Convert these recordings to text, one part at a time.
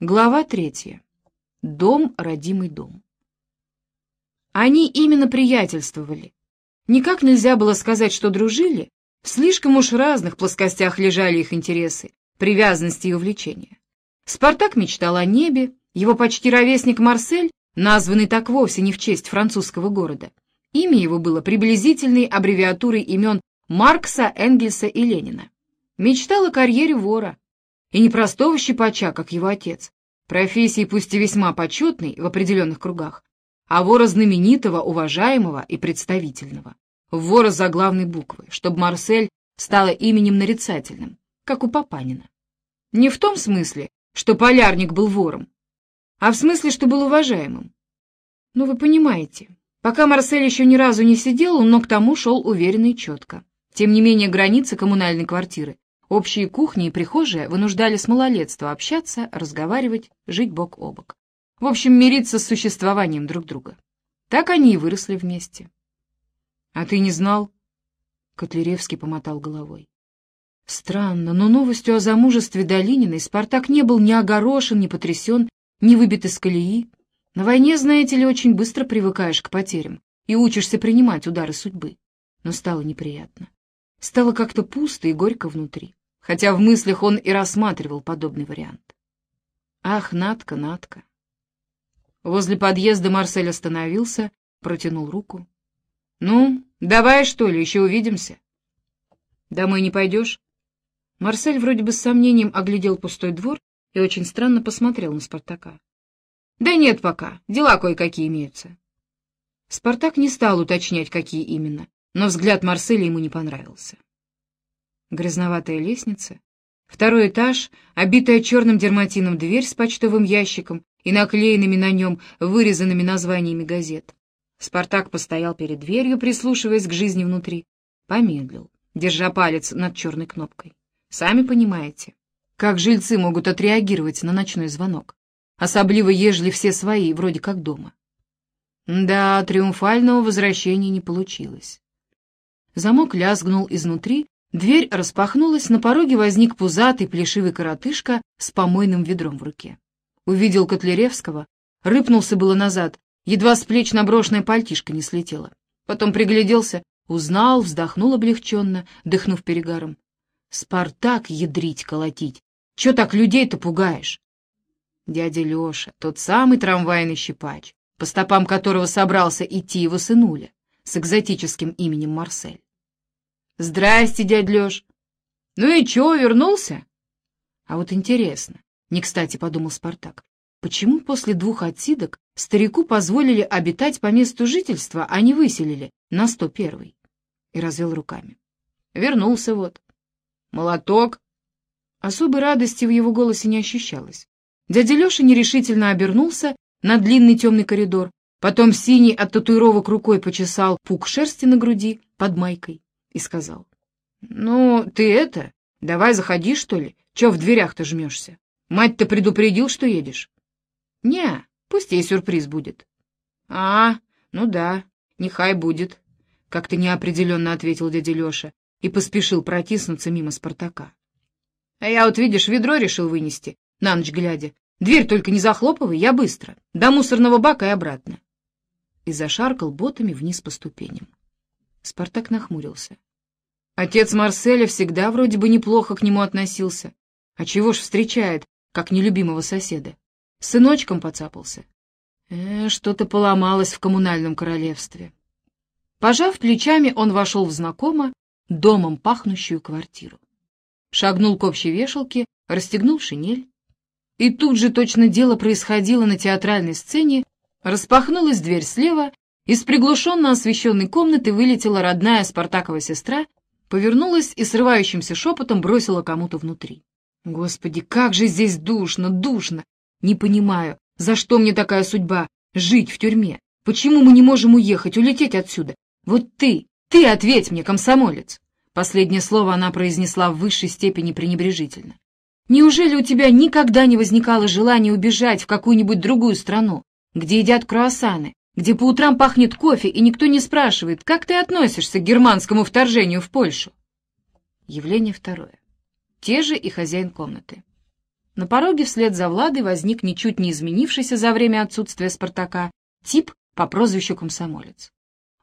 Глава третья. Дом, родимый дом. Они именно приятельствовали. Никак нельзя было сказать, что дружили. В слишком уж разных плоскостях лежали их интересы, привязанности и увлечения. Спартак мечтал о небе, его почти ровесник Марсель, названный так вовсе не в честь французского города. Имя его было приблизительной аббревиатурой имен Маркса, Энгельса и Ленина. Мечтал о карьере вора, и не простого щипача, как его отец, профессии пусть и весьма почетной в определенных кругах, а вора знаменитого, уважаемого и представительного. Вора за главной буквы, чтобы Марсель стало именем нарицательным, как у Папанина. Не в том смысле, что полярник был вором, а в смысле, что был уважаемым. Ну, вы понимаете, пока Марсель еще ни разу не сидел, но к тому шел уверенно и четко. Тем не менее, границы коммунальной квартиры Общие кухни и прихожие вынуждали с малолетства общаться, разговаривать, жить бок о бок. В общем, мириться с существованием друг друга. Так они и выросли вместе. — А ты не знал? — Котляревский помотал головой. Странно, но новостью о замужестве Долининой Спартак не был ни огорошен, ни потрясен, ни выбит из колеи. На войне, знаете ли, очень быстро привыкаешь к потерям и учишься принимать удары судьбы. Но стало неприятно. Стало как-то пусто и горько внутри, хотя в мыслях он и рассматривал подобный вариант. Ах, Натка, Натка. Возле подъезда Марсель остановился, протянул руку. «Ну, давай, что ли, еще увидимся?» «Домой не пойдешь?» Марсель вроде бы с сомнением оглядел пустой двор и очень странно посмотрел на Спартака. «Да нет пока, дела кое-какие имеются». Спартак не стал уточнять, какие именно, но взгляд Марселя ему не понравился. Грязноватая лестница, второй этаж, обитая черным дерматином дверь с почтовым ящиком и наклеенными на нем вырезанными названиями газет. Спартак постоял перед дверью, прислушиваясь к жизни внутри, помедлил, держа палец над черной кнопкой. Сами понимаете, как жильцы могут отреагировать на ночной звонок, особливо ежели все свои, вроде как дома. Да, триумфального возвращения не получилось. Замок лязгнул изнутри, дверь распахнулась, на пороге возник пузатый плешивый коротышка с помойным ведром в руке. Увидел Котляревского, рыпнулся было назад, едва с плеч наброшенная пальтишка не слетела. Потом пригляделся, узнал, вздохнул облегченно, дыхнув перегаром. «Спартак ядрить колотить! Че так людей-то пугаешь?» Дядя Леша, тот самый трамвайный щипач, по стопам которого собрался идти его сынуля, с экзотическим именем Марсель. «Здрасте, дядь Лёш!» «Ну и чё, вернулся?» «А вот интересно, не кстати подумал Спартак, почему после двух отсидок старику позволили обитать по месту жительства, а не выселили на сто первый?» И развел руками. «Вернулся вот». «Молоток?» Особой радости в его голосе не ощущалось. Дядя Леша нерешительно обернулся на длинный темный коридор, потом синий от татуировок рукой почесал пук шерсти на груди под майкой и сказал. — Ну, ты это, давай заходи, что ли, че в дверях-то жмешься? Мать-то предупредил, что едешь? — Не, пусть ей сюрприз будет. — А, ну да, нехай будет, — как-то неопределенно ответил дядя Леша и поспешил протиснуться мимо Спартака. — А я вот, видишь, ведро решил вынести, на ночь глядя. Дверь только не захлопывай, я быстро, до мусорного бака и обратно. И зашаркал ботами вниз по ступеням. Спартак нахмурился. Отец Марселя всегда вроде бы неплохо к нему относился. А чего ж встречает, как нелюбимого соседа? Сыночком поцапался. Э, что-то поломалось в коммунальном королевстве. Пожав плечами, он вошел в знакомо домом пахнущую квартиру. Шагнул к общей вешалке, расстегнул шинель. И тут же точно дело происходило на театральной сцене, распахнулась дверь слева, из приглушенно освещенной комнаты вылетела родная Спартакова сестра повернулась и срывающимся шепотом бросила кому-то внутри. «Господи, как же здесь душно, душно! Не понимаю, за что мне такая судьба — жить в тюрьме? Почему мы не можем уехать, улететь отсюда? Вот ты, ты ответь мне, комсомолец!» Последнее слово она произнесла в высшей степени пренебрежительно. «Неужели у тебя никогда не возникало желания убежать в какую-нибудь другую страну, где едят круассаны, где по утрам пахнет кофе, и никто не спрашивает, как ты относишься к германскому вторжению в Польшу. Явление второе. Те же и хозяин комнаты. На пороге вслед за Владой возник ничуть не изменившийся за время отсутствия Спартака тип по прозвищу Комсомолец.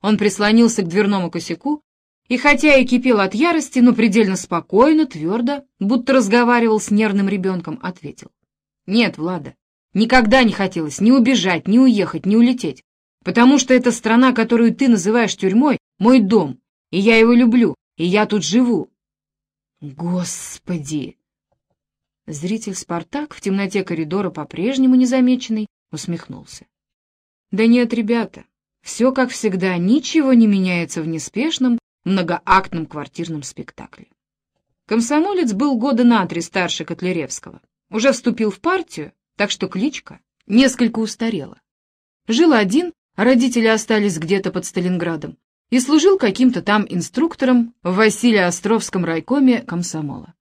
Он прислонился к дверному косяку и, хотя и кипел от ярости, но предельно спокойно, твердо, будто разговаривал с нервным ребенком, ответил. «Нет, Влада, никогда не хотелось ни убежать, ни уехать, ни улететь, потому что эта страна, которую ты называешь тюрьмой, мой дом, и я его люблю, и я тут живу». «Господи!» Зритель «Спартак» в темноте коридора, по-прежнему незамеченный, усмехнулся. «Да нет, ребята, все как всегда, ничего не меняется в неспешном, многоактном квартирном спектакле». Комсомолец был года на три старше Котляревского. Уже вступил в партию, так что кличка несколько устарела. Жил один, родители остались где-то под Сталинградом, и служил каким-то там инструктором в Василия-Островском райкоме комсомола.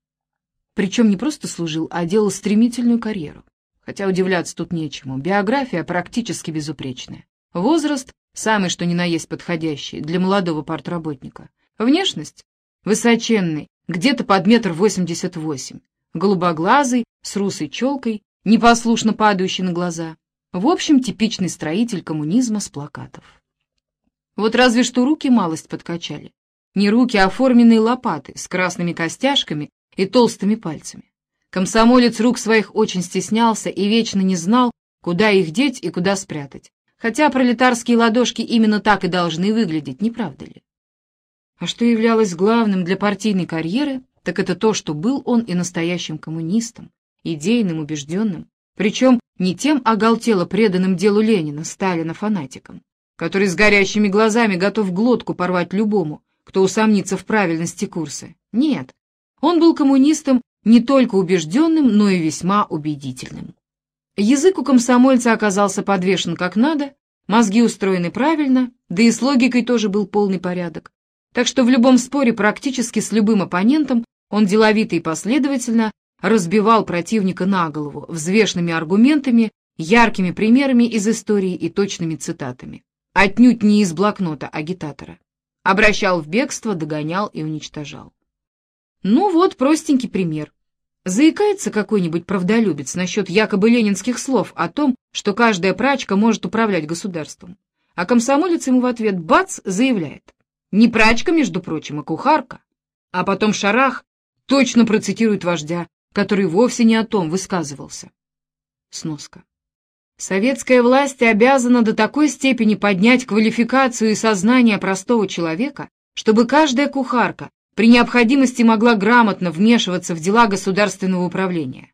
Причем не просто служил, а делал стремительную карьеру. Хотя удивляться тут нечему. Биография практически безупречная. Возраст — самый что ни на есть подходящий для молодого партработника. Внешность — высоченный, где-то под метр восемьдесят восемь. Голубоглазый, с русой челкой, непослушно падающий на глаза. В общем, типичный строитель коммунизма с плакатов. Вот разве что руки малость подкачали. Не руки, а оформленные лопаты с красными костяшками и толстыми пальцами. Комсомолец рук своих очень стеснялся и вечно не знал, куда их деть и куда спрятать. Хотя пролетарские ладошки именно так и должны выглядеть, не правда ли? А что являлось главным для партийной карьеры, так это то, что был он и настоящим коммунистом, идейным, убежденным, причем не тем оголтело преданным делу Ленина, Сталина фанатиком, который с горящими глазами готов глотку порвать любому, кто усомнится в правильности курса. Нет, он был коммунистом не только убежденным, но и весьма убедительным. Язык у комсомольца оказался подвешен как надо, мозги устроены правильно, да и с логикой тоже был полный порядок. Так что в любом споре практически с любым оппонентом он деловито и последовательно разбивал противника на голову взвешенными аргументами, яркими примерами из истории и точными цитатами. Отнюдь не из блокнота агитатора. Обращал в бегство, догонял и уничтожал. Ну вот простенький пример. Заикается какой-нибудь правдолюбец насчет якобы ленинских слов о том, что каждая прачка может управлять государством. А комсомолец ему в ответ бац заявляет. Не прачка, между прочим, а кухарка. А потом Шарах точно процитирует вождя, который вовсе не о том высказывался. Сноска. Советская власть обязана до такой степени поднять квалификацию и сознание простого человека, чтобы каждая кухарка при необходимости могла грамотно вмешиваться в дела государственного управления.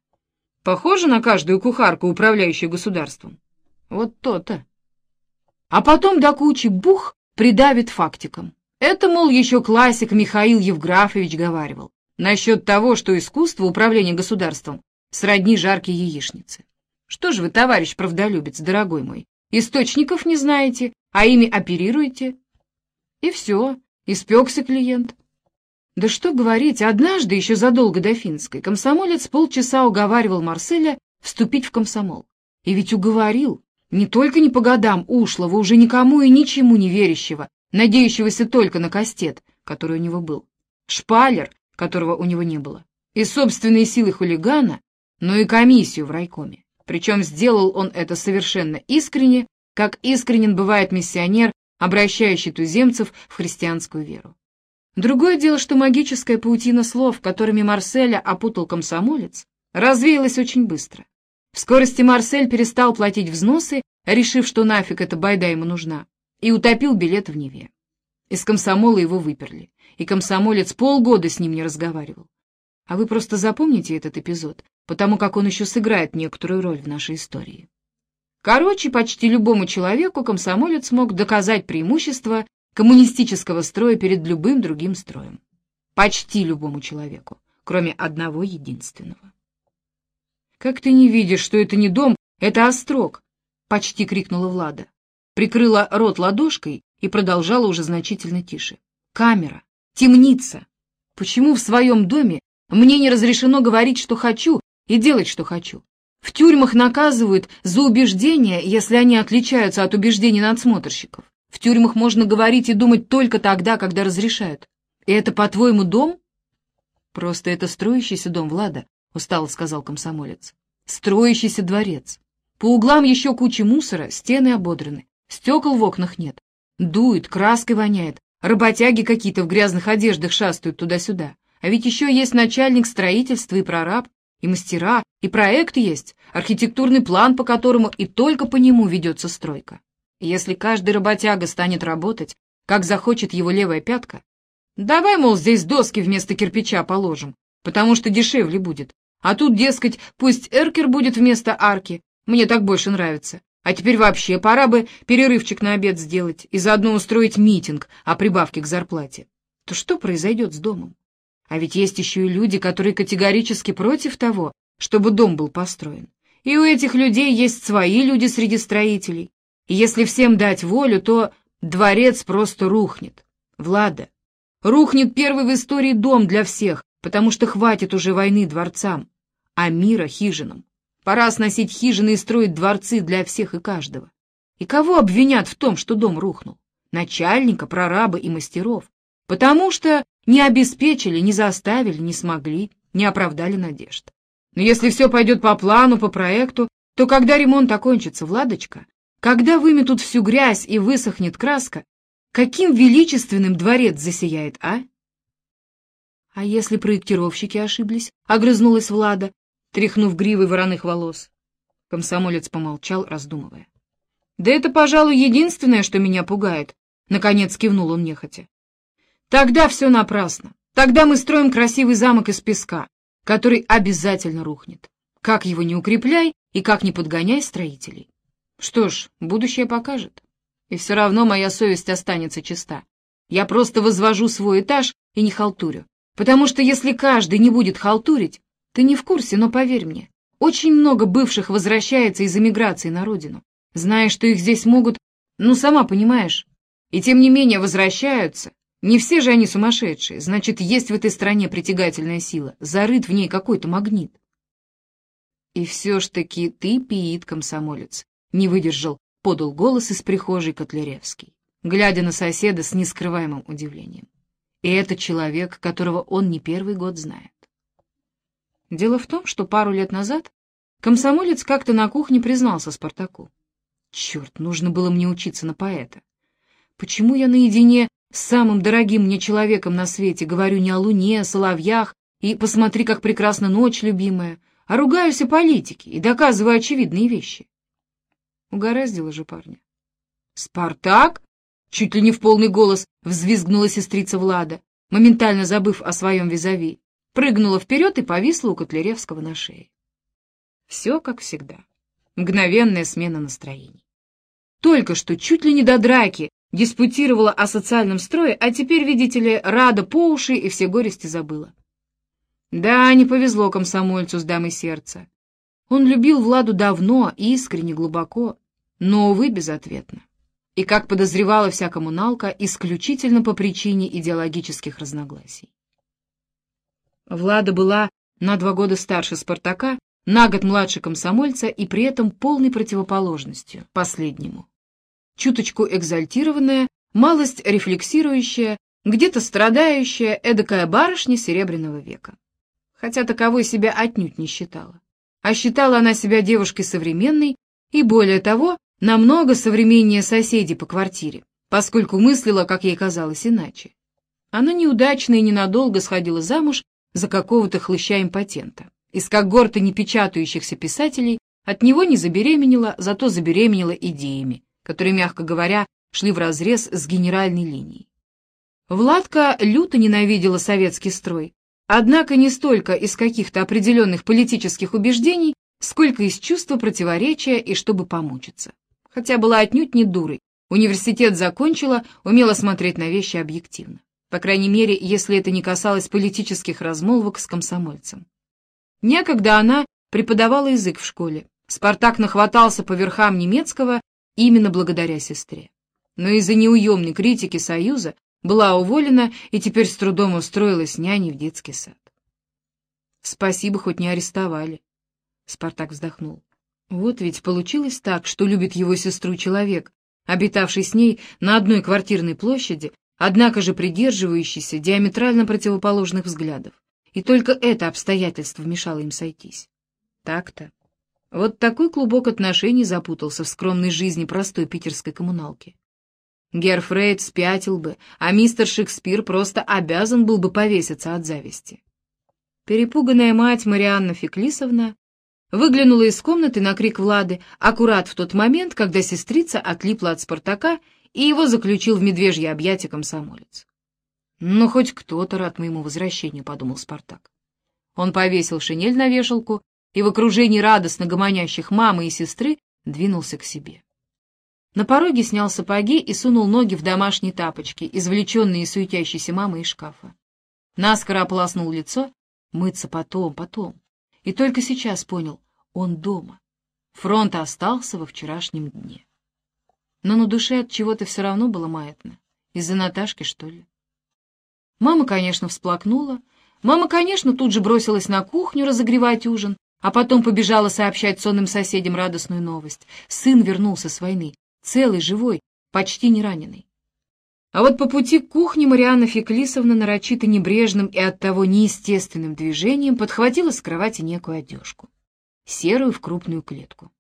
Похоже на каждую кухарку, управляющую государством. Вот то-то. А потом до кучи бух придавит фактиком. Это, мол, еще классик Михаил Евграфович говаривал насчет того, что искусство управления государством сродни жаркой яичницы. Что же вы, товарищ правдолюбец, дорогой мой, источников не знаете, а ими оперируете? И все, испекся клиент. Да что говорить, однажды, еще задолго до финской, комсомолец полчаса уговаривал Марселя вступить в комсомол. И ведь уговорил, не только не по годам ушлого, уже никому и ничему не верящего, надеющегося только на кастет, который у него был, шпалер, которого у него не было, и собственные силы хулигана, но и комиссию в райкоме. Причем сделал он это совершенно искренне, как искренен бывает миссионер, обращающий туземцев в христианскую веру. Другое дело, что магическая паутина слов, которыми Марселя опутал комсомолец, развеялась очень быстро. В скорости Марсель перестал платить взносы, решив, что нафиг эта байда ему нужна, и утопил билет в Неве. Из комсомола его выперли, и комсомолец полгода с ним не разговаривал. А вы просто запомните этот эпизод, потому как он еще сыграет некоторую роль в нашей истории. Короче, почти любому человеку комсомолец мог доказать преимущество коммунистического строя перед любым другим строем. Почти любому человеку, кроме одного единственного. «Как ты не видишь, что это не дом, это острог?» — почти крикнула Влада. Прикрыла рот ладошкой и продолжала уже значительно тише. «Камера! Темница! Почему в своем доме мне не разрешено говорить, что хочу, и делать, что хочу? В тюрьмах наказывают за убеждения, если они отличаются от убеждений надсмотрщиков. В тюрьмах можно говорить и думать только тогда, когда разрешают. И это, по-твоему, дом? Просто это строящийся дом, Влада, — устало сказал комсомолец. «Строящийся дворец. По углам еще куча мусора, стены ободраны, стекол в окнах нет. Дует, краской воняет, работяги какие-то в грязных одеждах шастают туда-сюда. А ведь еще есть начальник строительства и прораб, и мастера, и проект есть, архитектурный план, по которому и только по нему ведется стройка. И если каждый работяга станет работать, как захочет его левая пятка, давай, мол, здесь доски вместо кирпича положим, потому что дешевле будет. А тут, дескать, пусть эркер будет вместо арки, мне так больше нравится. А теперь вообще пора бы перерывчик на обед сделать и заодно устроить митинг о прибавке к зарплате. То что произойдет с домом? А ведь есть еще и люди, которые категорически против того, чтобы дом был построен. И у этих людей есть свои люди среди строителей. И если всем дать волю, то дворец просто рухнет. Влада, рухнет первый в истории дом для всех, потому что хватит уже войны дворцам, а мира хижинам. Пора сносить хижины и строить дворцы для всех и каждого. И кого обвинят в том, что дом рухнул? Начальника, прораба и мастеров. Потому что не обеспечили, не заставили, не смогли, не оправдали надежд. Но если все пойдет по плану, по проекту, то когда ремонт окончится, Владочка, когда выметут всю грязь и высохнет краска, каким величественным дворец засияет, а? А если проектировщики ошиблись? — огрызнулась Влада, тряхнув гривой вороных волос. Комсомолец помолчал, раздумывая. «Да это, пожалуй, единственное, что меня пугает», — наконец кивнул он нехотя. «Тогда все напрасно. Тогда мы строим красивый замок из песка, который обязательно рухнет. Как его не укрепляй и как не подгоняй строителей. Что ж, будущее покажет. И все равно моя совесть останется чиста. Я просто возвожу свой этаж и не халтурю. Потому что если каждый не будет халтурить, ты не в курсе, но поверь мне, очень много бывших возвращается из эмиграции на родину, зная, что их здесь могут, ну, сама понимаешь. И тем не менее возвращаются. Не все же они сумасшедшие, значит, есть в этой стране притягательная сила, зарыт в ней какой-то магнит. И все ж таки ты пиит, комсомолец, не выдержал, подал голос из прихожей Котляревский, глядя на соседа с нескрываемым удивлением. И это человек, которого он не первый год знает. Дело в том, что пару лет назад комсомолец как-то на кухне признался Спартаку. Черт, нужно было мне учиться на поэта. Почему я наедине с самым дорогим мне человеком на свете говорю не о луне, о соловьях и «посмотри, как прекрасна ночь, любимая», а ругаюсь о политике и доказываю очевидные вещи? Угораздило же парня. «Спартак?» — чуть ли не в полный голос взвизгнула сестрица Влада, моментально забыв о своем визави прыгнула вперед и повисла у Котляревского на шее. Все как всегда. Мгновенная смена настроений. Только что чуть ли не до драки диспутировала о социальном строе, а теперь, видите ли, рада по уши и все горести забыла. Да, не повезло комсомольцу с дамой сердца. Он любил Владу давно, искренне, глубоко, но, увы, безответно. И, как подозревала вся коммуналка, исключительно по причине идеологических разногласий. Влада была на два года старше Спартака, на год младше комсомольца и при этом полной противоположностью последнему. Чуточку экзальтированная, малость рефлексирующая, где-то страдающая эдакая барышня Серебряного века. Хотя таковой себя отнюдь не считала. А считала она себя девушкой современной и, более того, намного современнее соседей по квартире, поскольку мыслила, как ей казалось, иначе. Она неудачно и ненадолго сходила замуж за какого-то хлыща-импотента. Из когорты непечатающихся писателей от него не забеременела, зато забеременела идеями, которые, мягко говоря, шли вразрез с генеральной линией. Владка люто ненавидела советский строй, однако не столько из каких-то определенных политических убеждений, сколько из чувства противоречия и чтобы помучиться. Хотя была отнюдь не дурой, университет закончила, умела смотреть на вещи объективно. По крайней мере, если это не касалось политических размолвок с комсомольцем. Некогда она преподавала язык в школе. Спартак нахватался по верхам немецкого именно благодаря сестре. Но из-за неуемной критики Союза была уволена и теперь с трудом устроилась няней в детский сад. Спасибо, хоть не арестовали. Спартак вздохнул. Вот ведь получилось так, что любит его сестру человек, обитавший с ней на одной квартирной площади однако же придерживающийся диаметрально противоположных взглядов, и только это обстоятельство мешало им сойтись. Так-то. Вот такой клубок отношений запутался в скромной жизни простой питерской коммуналки. Герфрейд спятил бы, а мистер Шекспир просто обязан был бы повеситься от зависти. Перепуганная мать Марианна Феклисовна выглянула из комнаты на крик Влады аккурат в тот момент, когда сестрица отлипла от Спартака и его заключил в медвежье объятие комсомолец. «Ну, хоть кто-то рад моему возвращению», — подумал Спартак. Он повесил шинель на вешалку и в окружении радостно гомонящих мамы и сестры двинулся к себе. На пороге снял сапоги и сунул ноги в домашние тапочки, извлеченные из суетящейся мамы из шкафа. Наскоро ополоснул лицо, мыться потом, потом. И только сейчас понял, он дома. Фронт остался во вчерашнем дне. Но на душе от чего-то все равно было маятно. Из-за Наташки, что ли? Мама, конечно, всплакнула. Мама, конечно, тут же бросилась на кухню разогревать ужин, а потом побежала сообщать сонным соседям радостную новость. Сын вернулся с войны, целый, живой, почти не раненый. А вот по пути к кухне Марианна Феклисовна нарочито небрежным и оттого неестественным движением подхватила с кровати некую одежку, серую в крупную клетку,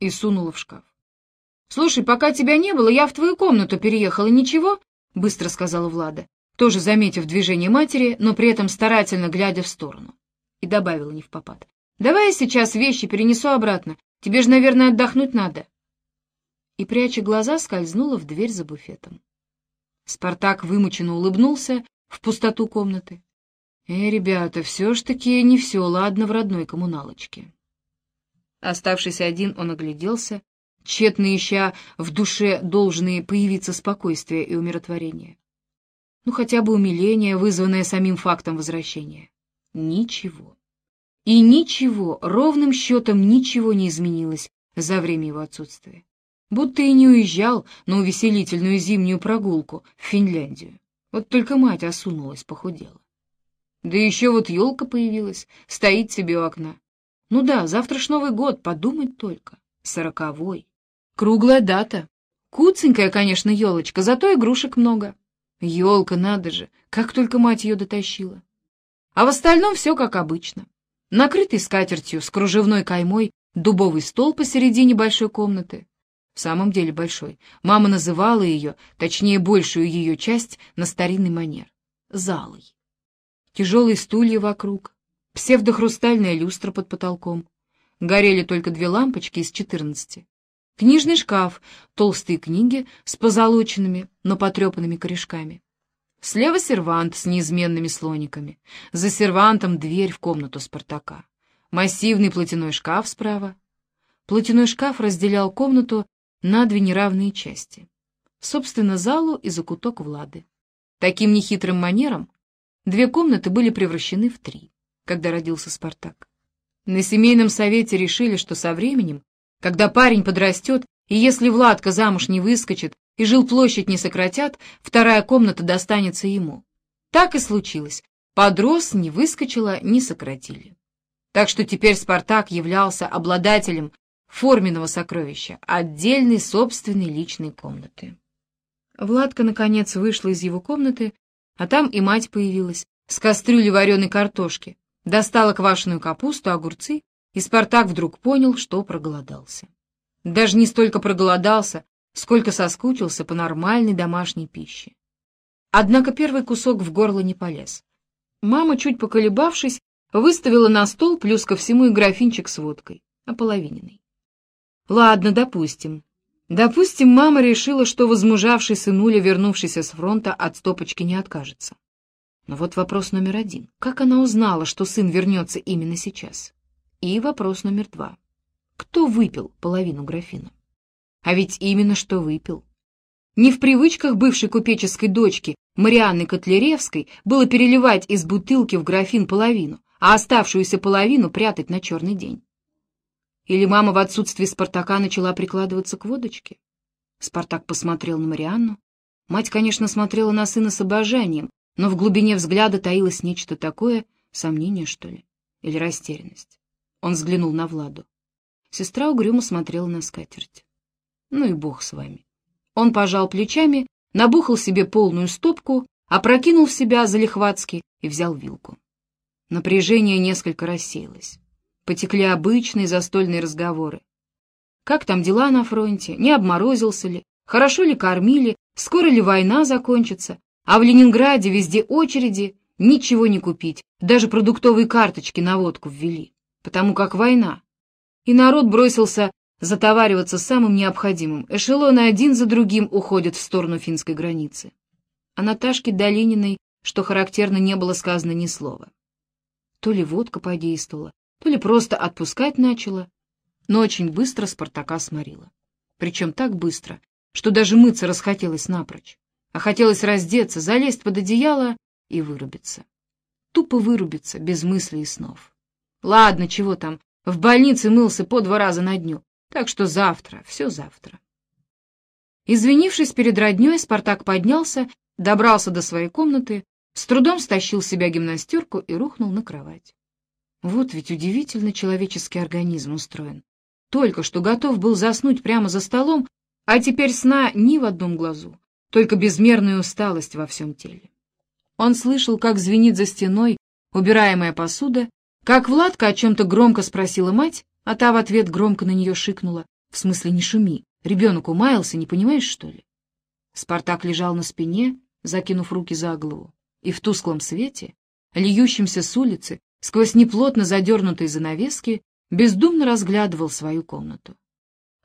и сунула в шкаф. «Слушай, пока тебя не было, я в твою комнату переехала, ничего?» — быстро сказала Влада, тоже заметив движение матери, но при этом старательно глядя в сторону. И добавила не в попад. «Давай я сейчас вещи перенесу обратно. Тебе же, наверное, отдохнуть надо». И, пряча глаза, скользнула в дверь за буфетом. Спартак вымученно улыбнулся в пустоту комнаты. «Э, ребята, все ж таки не все ладно в родной коммуналочке». Оставшись один, он огляделся, тщетно ища в душе должные появиться спокойствие и умиротворение. Ну, хотя бы умиление, вызванное самим фактом возвращения. Ничего. И ничего, ровным счетом ничего не изменилось за время его отсутствия. Будто и не уезжал на увеселительную зимнюю прогулку в Финляндию. Вот только мать осунулась, похудела. Да еще вот елка появилась, стоит себе у окна. Ну да, завтра Новый год, подумать только. Сороковой. Круглая дата. Куценькая, конечно, елочка, зато игрушек много. Елка, надо же, как только мать ее дотащила. А в остальном все как обычно. Накрытый скатертью с кружевной каймой дубовый стол посередине большой комнаты. В самом деле большой. Мама называла ее, точнее большую ее часть, на старинный манер — залой. Тяжелые стулья вокруг, псевдохрустальная люстра под потолком. Горели только две лампочки из четырнадцати. Книжный шкаф, толстые книги с позолоченными, но потрепанными корешками. Слева сервант с неизменными слониками. За сервантом дверь в комнату Спартака. Массивный платяной шкаф справа. Платяной шкаф разделял комнату на две неравные части. Собственно, залу и закуток Влады. Таким нехитрым манером две комнаты были превращены в три, когда родился Спартак. На семейном совете решили, что со временем когда парень подрастет, и если Владка замуж не выскочит и жилплощадь не сократят, вторая комната достанется ему. Так и случилось. Подрос, не выскочила, не сократили. Так что теперь Спартак являлся обладателем форменного сокровища, отдельной собственной личной комнаты. Владка, наконец, вышла из его комнаты, а там и мать появилась, с кастрюли вареной картошки, достала квашеную капусту, огурцы и Спартак вдруг понял, что проголодался. Даже не столько проголодался, сколько соскучился по нормальной домашней пище. Однако первый кусок в горло не полез. Мама, чуть поколебавшись, выставила на стол плюс ко всему и графинчик с водкой, ополовиненный. Ладно, допустим. Допустим, мама решила, что возмужавший сынуля, вернувшийся с фронта, от стопочки не откажется. Но вот вопрос номер один. Как она узнала, что сын вернется именно сейчас? И вопрос номер два. Кто выпил половину графина? А ведь именно что выпил. Не в привычках бывшей купеческой дочки Марианны Котляревской было переливать из бутылки в графин половину, а оставшуюся половину прятать на черный день. Или мама в отсутствии Спартака начала прикладываться к водочке? Спартак посмотрел на Марианну. Мать, конечно, смотрела на сына с обожанием, но в глубине взгляда таилось нечто такое, сомнение, что ли, или растерянность. Он взглянул на Владу. Сестра угрюмо смотрела на скатерть. Ну и бог с вами. Он пожал плечами, набухал себе полную стопку, опрокинул в себя залихватски и взял вилку. Напряжение несколько рассеялось. Потекли обычные застольные разговоры. Как там дела на фронте? Не обморозился ли? Хорошо ли кормили? Скоро ли война закончится? А в Ленинграде везде очереди, ничего не купить, даже продуктовые карточки на водку ввели, потому как война. И народ бросился затовариваться самым необходимым. Эшелоны один за другим уходят в сторону финской границы. А Наташке Долининой, что характерно, не было сказано ни слова. То ли водка подействовала, то ли просто отпускать начала, но очень быстро Спартака сморила. Причем так быстро, что даже мыться расхотелось напрочь, а хотелось раздеться, залезть под одеяло и вырубиться. Тупо вырубиться, без мыслей и снов. Ладно, чего там, в больнице мылся по два раза на дню, так что завтра, все завтра. Извинившись перед родней, Спартак поднялся, добрался до своей комнаты, с трудом стащил с себя гимнастерку и рухнул на кровать. Вот ведь удивительно человеческий организм устроен. Только что готов был заснуть прямо за столом, а теперь сна ни в одном глазу, только безмерная усталость во всем теле. Он слышал, как звенит за стеной убираемая посуда, как Владка о чем-то громко спросила мать, а та в ответ громко на нее шикнула. В смысле, не шуми, ребенок умаялся, не понимаешь, что ли? Спартак лежал на спине, закинув руки за голову, и в тусклом свете, льющемся с улицы, сквозь неплотно задернутые занавески, бездумно разглядывал свою комнату.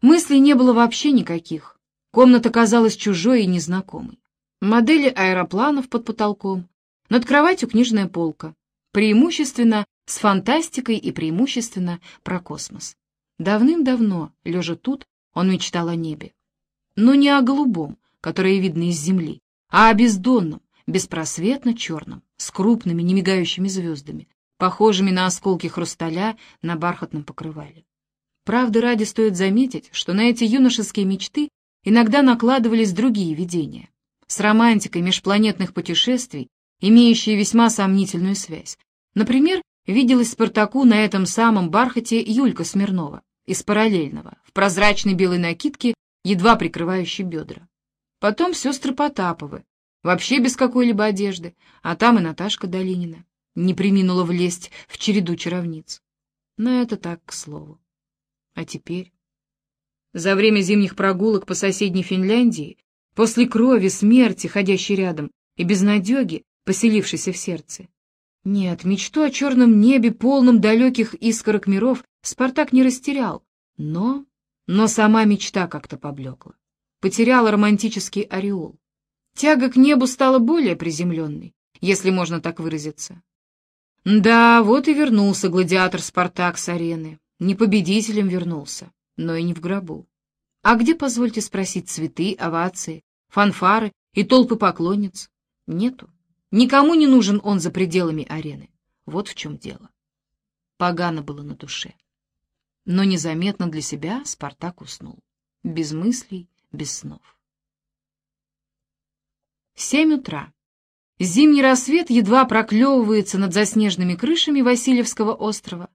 Мыслей не было вообще никаких. Комната казалась чужой и незнакомой. Модели аэропланов под потолком, над кроватью книжная полка, преимущественно с фантастикой и преимущественно про космос. Давным-давно, лежа тут, он мечтал о небе. Но не о голубом, которое видно из земли, а о бездонном, беспросветно черном, с крупными, немигающими звездами, похожими на осколки хрусталя на бархатном покрывале. Правда, ради стоит заметить, что на эти юношеские мечты иногда накладывались другие видения, с романтикой межпланетных путешествий, имеющие весьма сомнительную связь. Например, виделась Спартаку на этом самом бархате Юлька Смирнова из параллельного, в прозрачной белой накидке, едва прикрывающей бедра. Потом сестры Потаповы, вообще без какой-либо одежды, а там и Наташка Долинина не приминула влезть в череду чаровниц. Но это так, к слову. А теперь? За время зимних прогулок по соседней Финляндии, после крови, смерти, ходящей рядом, и безнадеги, поселившейся в сердце. Нет, мечту о черном небе, полном далеких искорок миров, Спартак не растерял, но... Но сама мечта как-то поблекла. Потеряла романтический ореол. Тяга к небу стала более приземленной, если можно так выразиться. Да, вот и вернулся гладиатор Спартак с арены. Не победителем вернулся, но и не в гробу. А где, позвольте спросить, цветы, овации, фанфары и толпы поклонниц? Нету. Никому не нужен он за пределами арены. Вот в чем дело. Погано было на душе. Но незаметно для себя Спартак уснул. Без мыслей, без снов. Семь утра. Зимний рассвет едва проклевывается над заснеженными крышами Васильевского острова.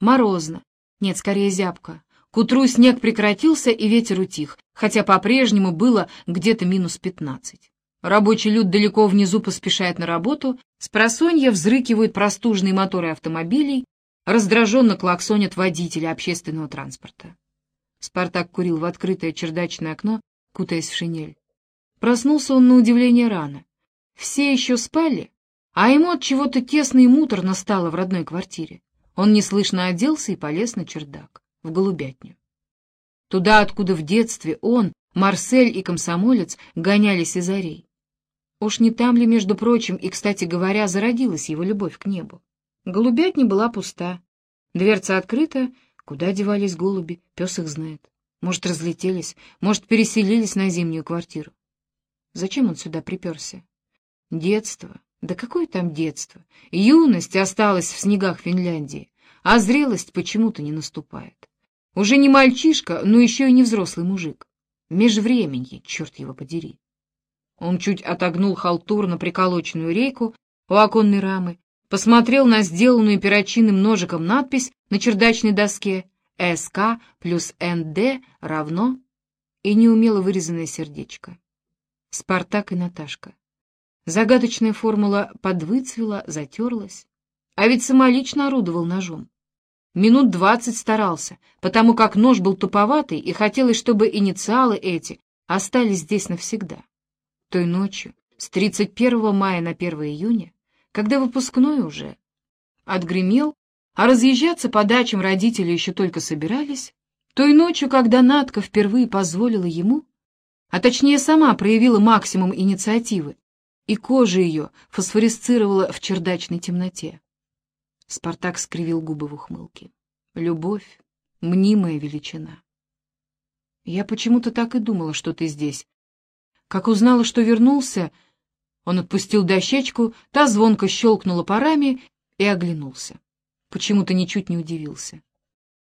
Морозно, нет, скорее зябко. К утру снег прекратился и ветер утих, хотя по-прежнему было где-то минус пятнадцать. Рабочий люд далеко внизу поспешает на работу, с просонья взрыкивают простужные моторы автомобилей, раздраженно клаксонят водители общественного транспорта. Спартак курил в открытое чердачное окно, кутаясь в шинель. Проснулся он на удивление рано. Все еще спали, а ему от чего-то тесно и муторно стало в родной квартире. Он неслышно оделся и полез на чердак, в голубятню. Туда, откуда в детстве он, Марсель и комсомолец гонялись из орей. Уж не там ли, между прочим, и, кстати говоря, зародилась его любовь к небу? Голубятня была пуста. Дверца открыта, куда девались голуби, пес их знает. Может, разлетелись, может, переселились на зимнюю квартиру. Зачем он сюда приперся? Детство. Да какое там детство? Юность осталась в снегах Финляндии, а зрелость почему-то не наступает. Уже не мальчишка, но еще и не взрослый мужик. Межвременье, черт его подери. Он чуть отогнул халтурно приколоченную рейку у оконной рамы, посмотрел на сделанную перочинным ножиком надпись на чердачной доске «СК плюс НД равно» и неумело вырезанное сердечко. Спартак и Наташка. Загадочная формула подвыцвела, затерлась. А ведь самолично орудовал ножом. Минут двадцать старался, потому как нож был туповатый, и хотелось, чтобы инициалы эти остались здесь навсегда. Той ночью, с 31 мая на 1 июня, когда выпускной уже отгремел, а разъезжаться по дачам родители еще только собирались, той ночью, когда Надка впервые позволила ему, а точнее сама проявила максимум инициативы, и кожа ее фосфорисцировала в чердачной темноте. Спартак скривил губы в ухмылке. Любовь — мнимая величина. Я почему-то так и думала, что ты здесь. Как узнала, что вернулся, он отпустил дощечку, та звонко щелкнула парами и оглянулся. Почему-то ничуть не удивился.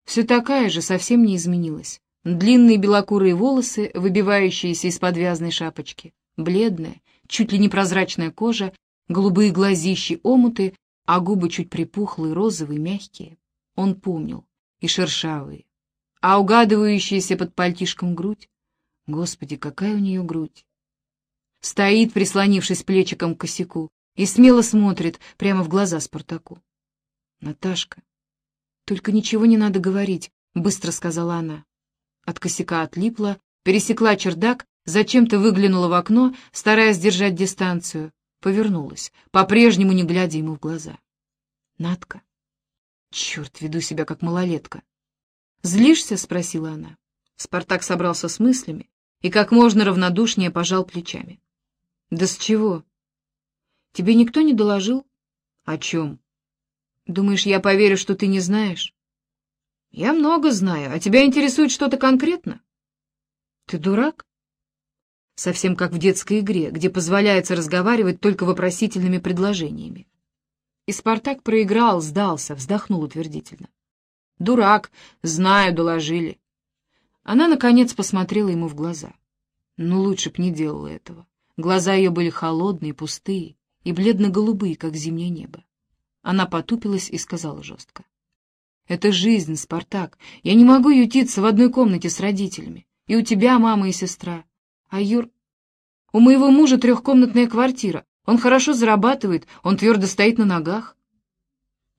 Все такая же, совсем не изменилась. Длинные белокурые волосы, выбивающиеся из подвязной шапочки, бледная, чуть ли не прозрачная кожа, голубые глазищи омуты, а губы чуть припухлые, розовые, мягкие. Он помнил. И шершавые. А угадывающаяся под пальтишком грудь? Господи, какая у нее грудь! Стоит, прислонившись плечиком к косяку, и смело смотрит прямо в глаза Спартаку. «Наташка, только ничего не надо говорить», — быстро сказала она. От косяка отлипла, пересекла чердак, зачем-то выглянула в окно, стараясь держать дистанцию, повернулась, по-прежнему не глядя ему в глаза. «Натка, черт, веду себя как малолетка». «Злишься?» — спросила она. Спартак собрался с мыслями и как можно равнодушнее пожал плечами. «Да с чего?» «Тебе никто не доложил?» «О чем?» Думаешь, я поверю, что ты не знаешь? Я много знаю, а тебя интересует что-то конкретно? Ты дурак? Совсем как в детской игре, где позволяется разговаривать только вопросительными предложениями. И Спартак проиграл, сдался, вздохнул утвердительно. Дурак, знаю, доложили. Она, наконец, посмотрела ему в глаза. Ну, лучше б не делала этого. Глаза ее были холодные, пустые и бледно-голубые, как зимнее небо. Она потупилась и сказала жестко. «Это жизнь, Спартак. Я не могу ютиться в одной комнате с родителями. И у тебя мама и сестра. А Юр... У моего мужа трехкомнатная квартира. Он хорошо зарабатывает, он твердо стоит на ногах».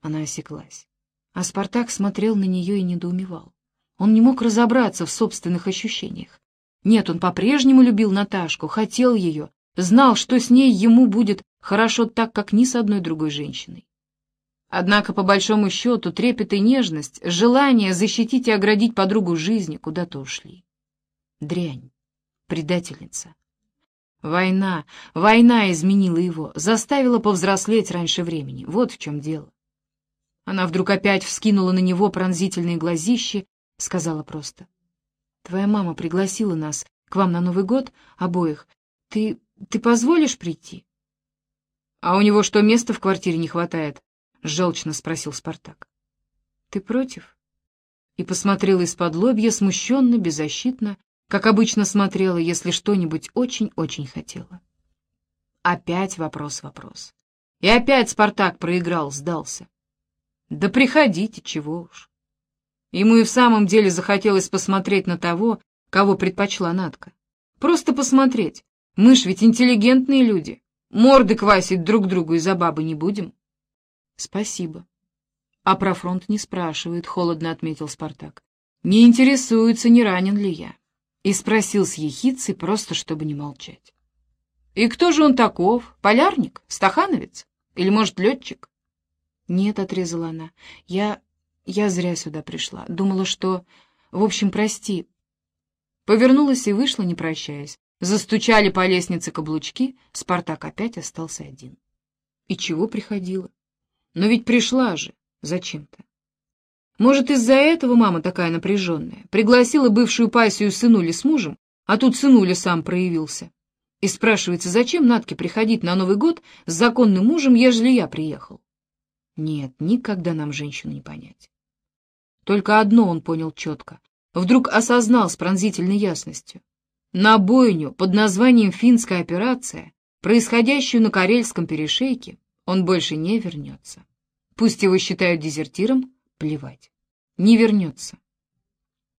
Она осеклась. А Спартак смотрел на нее и недоумевал. Он не мог разобраться в собственных ощущениях. Нет, он по-прежнему любил Наташку, хотел ее, знал, что с ней ему будет хорошо так, как ни с одной другой женщиной. Однако, по большому счету, трепет и нежность, желание защитить и оградить подругу жизни куда-то ушли. Дрянь, предательница. Война, война изменила его, заставила повзрослеть раньше времени. Вот в чем дело. Она вдруг опять вскинула на него пронзительные глазищи, сказала просто. «Твоя мама пригласила нас к вам на Новый год, обоих. Ты... ты позволишь прийти?» «А у него что, места в квартире не хватает?» — желчно спросил Спартак. «Ты против?» И посмотрела из-под лобья, смущенно, беззащитно, как обычно смотрела, если что-нибудь очень-очень хотела. Опять вопрос-вопрос. И опять Спартак проиграл, сдался. «Да приходите, чего уж». Ему и в самом деле захотелось посмотреть на того, кого предпочла Надка. Просто посмотреть. Мы ж ведь интеллигентные люди. Морды квасить друг другу из-за бабы не будем. Спасибо. А про фронт не спрашивает, холодно отметил Спартак. Не интересуется, не ранен ли я. И спросил с ехицей, просто чтобы не молчать. И кто же он таков? Полярник? Стахановец? Или, может, летчик? Нет, отрезала она. Я... я зря сюда пришла. Думала, что... В общем, прости. Повернулась и вышла, не прощаясь. Застучали по лестнице каблучки, Спартак опять остался один. И чего приходила? Но ведь пришла же зачем-то. Может, из-за этого мама такая напряженная? Пригласила бывшую пассию сынули с мужем, а тут сынуля сам проявился. И спрашивается, зачем Натке приходить на Новый год с законным мужем, ежели я приехал? Нет, никогда нам женщину не понять. Только одно он понял четко. Вдруг осознал с пронзительной ясностью. На бойню под названием «Финская операция», происходящую на Карельском перешейке, он больше не вернется. Пусть его считают дезертиром, плевать. Не вернется.